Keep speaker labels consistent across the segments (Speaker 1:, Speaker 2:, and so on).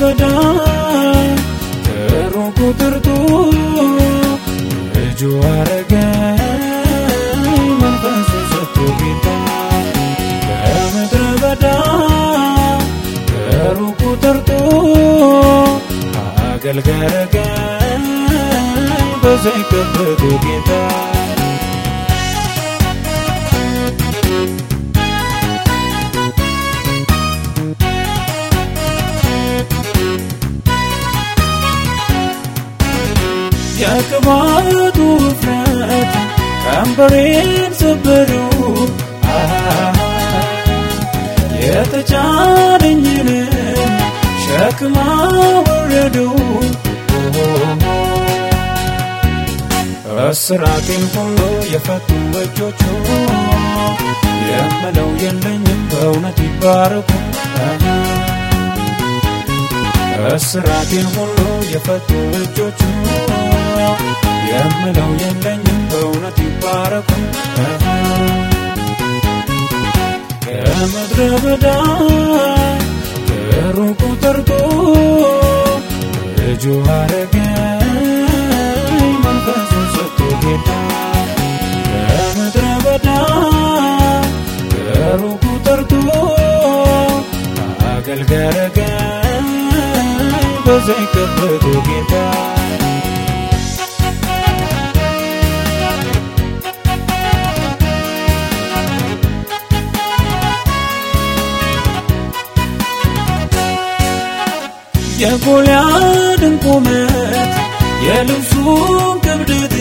Speaker 1: ገዳይ ጥሩ ቁጥርቱ ልጁ አረገኝ መንፈስ ሰጥቶ ጌታ በምድረ በዳ ጥሩ ቁጥርቱ አገልጋይ አረገኝ በዘይት ጌታ የቅባቱ ውፍረት ቀንበሬን ሰበረው የተጫነኝን ሸክም አወረደው እስራቴን ሁሉ የፈቱ እጆቹ የምለው የለኝም በእውነት ይባረኩ እስራቴን ሁሉ የፈቱ እጆቹ የምለው የለኝም በእውነት ይባረኩ። ከምድረ በዳ ከሩቁ ጠርቶ ልጁ አረገኝ መንፈሱን ቀብቶ ጌታ የጎልያድን ቁመት የልብሱን ክብደት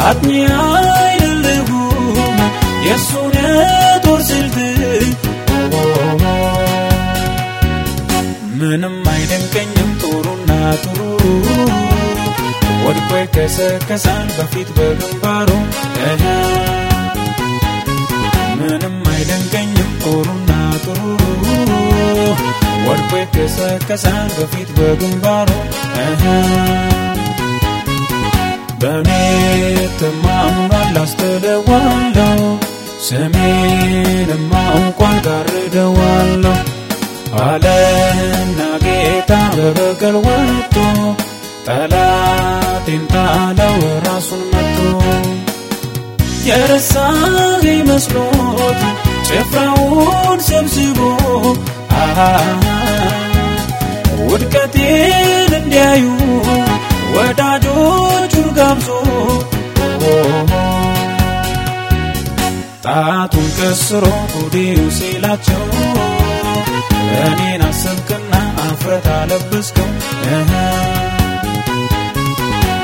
Speaker 1: አጥኚ ይከሰከሳል በፊት በግንባሩ ምንም አይደንቀኝም ጦሩና ጥሩሩ ወድቆ ይከሰከሳል በፊት በግንባሩ በእኔ ተማምኗል አስተለዋለሁ ስሜንም አውቋል ጋርደዋለሁ። አለና ጌታ በበቀል ወጥቶ ጠላቴን ጣለው ራሱን መጥቶ የረሳኝ መስሎት ጭፍራውን ሰብስቦ ውድቀቴን እንዲያዩ ወዳጆቹን ጋብዞ። ጣቱን ቀስሮ ጉዴው ሲላቸው እኔን አሰብክና አፍረት አለበስከው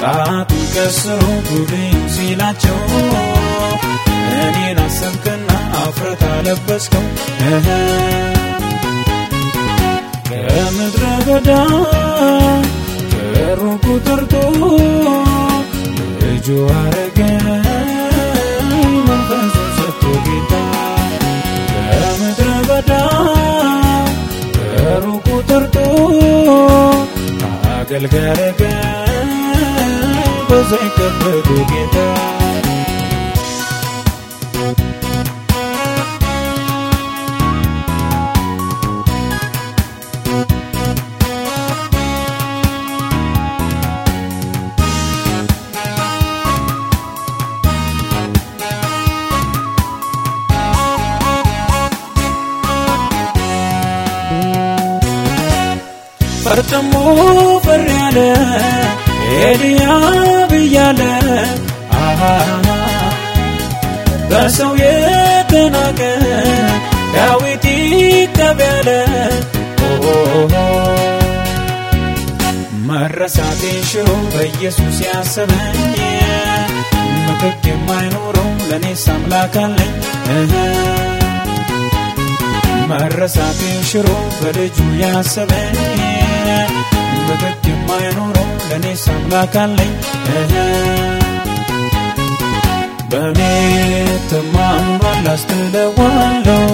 Speaker 1: ጣቱን ቀስሮ ጉዴው ሲላቸው እኔን አሰብክና አፍረት አለበስከው ከምድረ በዳ ከሩቁ ጠርቶ ልጁ አረገኝ መንፈሱን ሰጥቶ ጌታ ከምድረ በዳ ከሩቁ ጠርቶ አገልጋይ በዘይት ቀብቶ ጌታ ፈርጥሞ ፈር ያለ ኤልያብ እያለ በሰው የተናቀ ዳዊት ይቀብ ያለ መረሳቴን ሽሮ በኢየሱስ ያሰበኝ ምትክ የማይኖረው ለእኔስ አምላክ አለኝ። መረሳቴን ሽሮ በልጁ ያሰበኝ ምትክ የማይኖረው ለእኔስ አምላክ አለኝ በእኔ ተማምኗል አስተለዋለሁ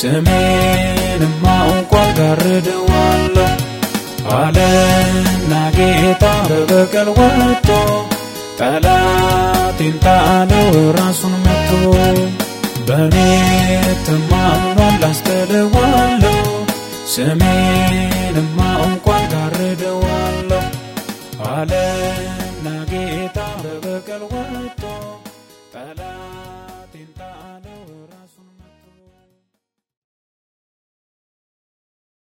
Speaker 1: ስሜንም አውቋል ጋርደዋለሁ አለና ጌታ በበቀል ወጥቶ ጠላቴን ጣለው ራሱን መጥቶ በእኔ ተማምኗል አስተለዋለሁ ስሜንም አውቋል ጋርደዋለሁ አለና ጌታ በበቀል ወጥቶ